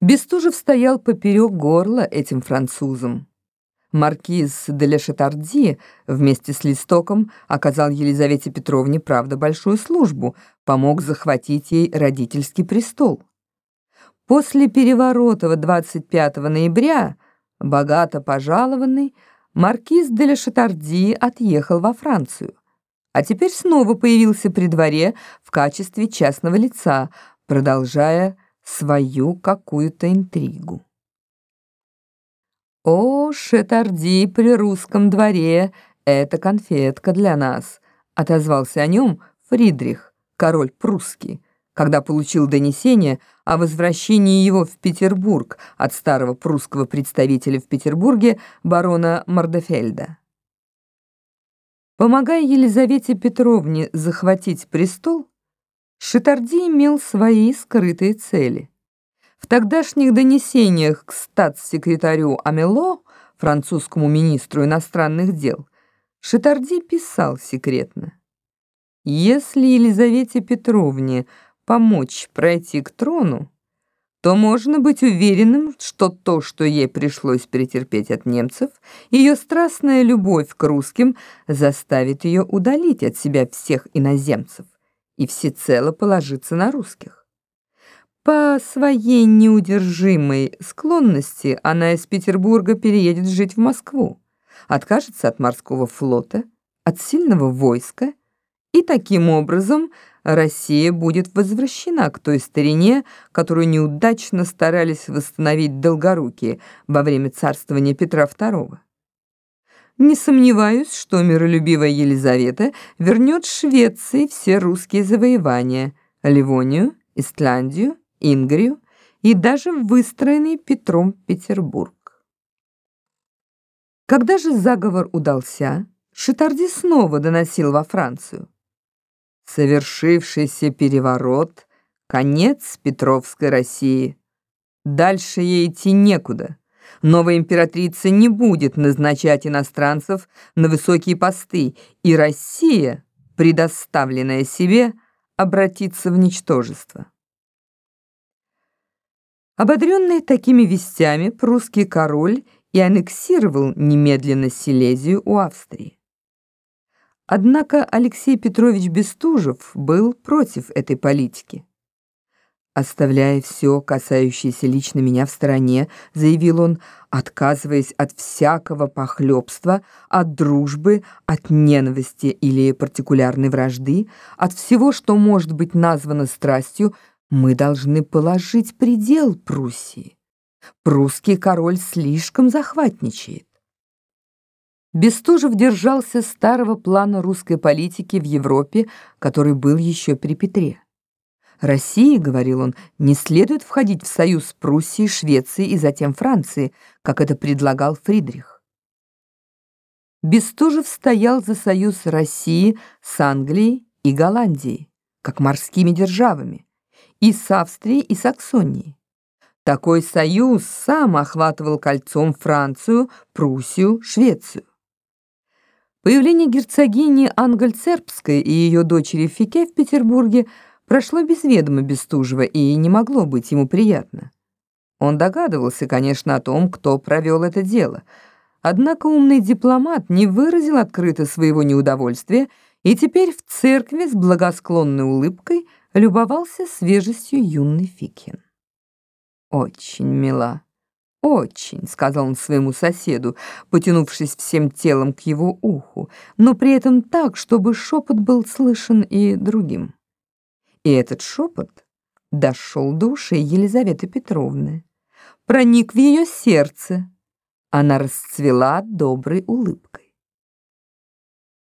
Бестужев стоял поперек горла этим французам. Маркиз де Ле Шатарди вместе с Листоком оказал Елизавете Петровне, правда, большую службу, помог захватить ей родительский престол. После переворота 25 ноября, богато пожалованный, маркиз де Ле Шатарди отъехал во Францию, а теперь снова появился при дворе в качестве частного лица, продолжая свою какую-то интригу. «О, Шетарди при русском дворе — это конфетка для нас», — отозвался о нем Фридрих, король прусский, когда получил донесение о возвращении его в Петербург от старого прусского представителя в Петербурге барона Мордефельда. Помогая Елизавете Петровне захватить престол, Шитарди имел свои скрытые цели. В тогдашних донесениях к статс-секретарю Амело, французскому министру иностранных дел, Шитарди писал секретно. «Если Елизавете Петровне помочь пройти к трону, то можно быть уверенным, что то, что ей пришлось претерпеть от немцев, ее страстная любовь к русским заставит ее удалить от себя всех иноземцев и всецело положиться на русских. По своей неудержимой склонности она из Петербурга переедет жить в Москву, откажется от морского флота, от сильного войска, и таким образом Россия будет возвращена к той старине, которую неудачно старались восстановить долгорукие во время царствования Петра II. Не сомневаюсь, что миролюбивая Елизавета вернет Швеции все русские завоевания, Ливонию, Истландию, Ингрию и даже выстроенный Петром Петербург. Когда же заговор удался, Шитарди снова доносил во Францию. Совершившийся переворот — конец Петровской России. Дальше ей идти некуда новая императрица не будет назначать иностранцев на высокие посты, и Россия, предоставленная себе, обратится в ничтожество. Ободренный такими вестями, прусский король и аннексировал немедленно Силезию у Австрии. Однако Алексей Петрович Бестужев был против этой политики. Оставляя все, касающееся лично меня в стороне, заявил он, отказываясь от всякого похлебства, от дружбы, от ненависти или партикулярной вражды, от всего, что может быть названо страстью, мы должны положить предел Пруссии. Прусский король слишком захватничает. Бестужев держался старого плана русской политики в Европе, который был еще при Петре. России, говорил он, не следует входить в союз с Пруссией, Швецией и затем Францией, как это предлагал Фридрих. Бестужев стоял за союз России с Англией и Голландией, как морскими державами, и с Австрией и Саксонией. Такой союз сам охватывал кольцом Францию, Пруссию, Швецию. Появление герцогини Ангельцербской и ее дочери Фике в Петербурге – прошло без ведома Бестужева и не могло быть ему приятно. Он догадывался, конечно, о том, кто провел это дело. Однако умный дипломат не выразил открыто своего неудовольствия и теперь в церкви с благосклонной улыбкой любовался свежестью юный Фикин. «Очень мила, очень», — сказал он своему соседу, потянувшись всем телом к его уху, но при этом так, чтобы шепот был слышен и другим. И этот шепот дошел до ушей Елизаветы Петровны, проник в ее сердце. Она расцвела доброй улыбкой.